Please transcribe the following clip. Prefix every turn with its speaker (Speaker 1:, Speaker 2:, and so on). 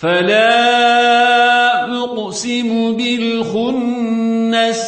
Speaker 1: فلا أقسم بالخنس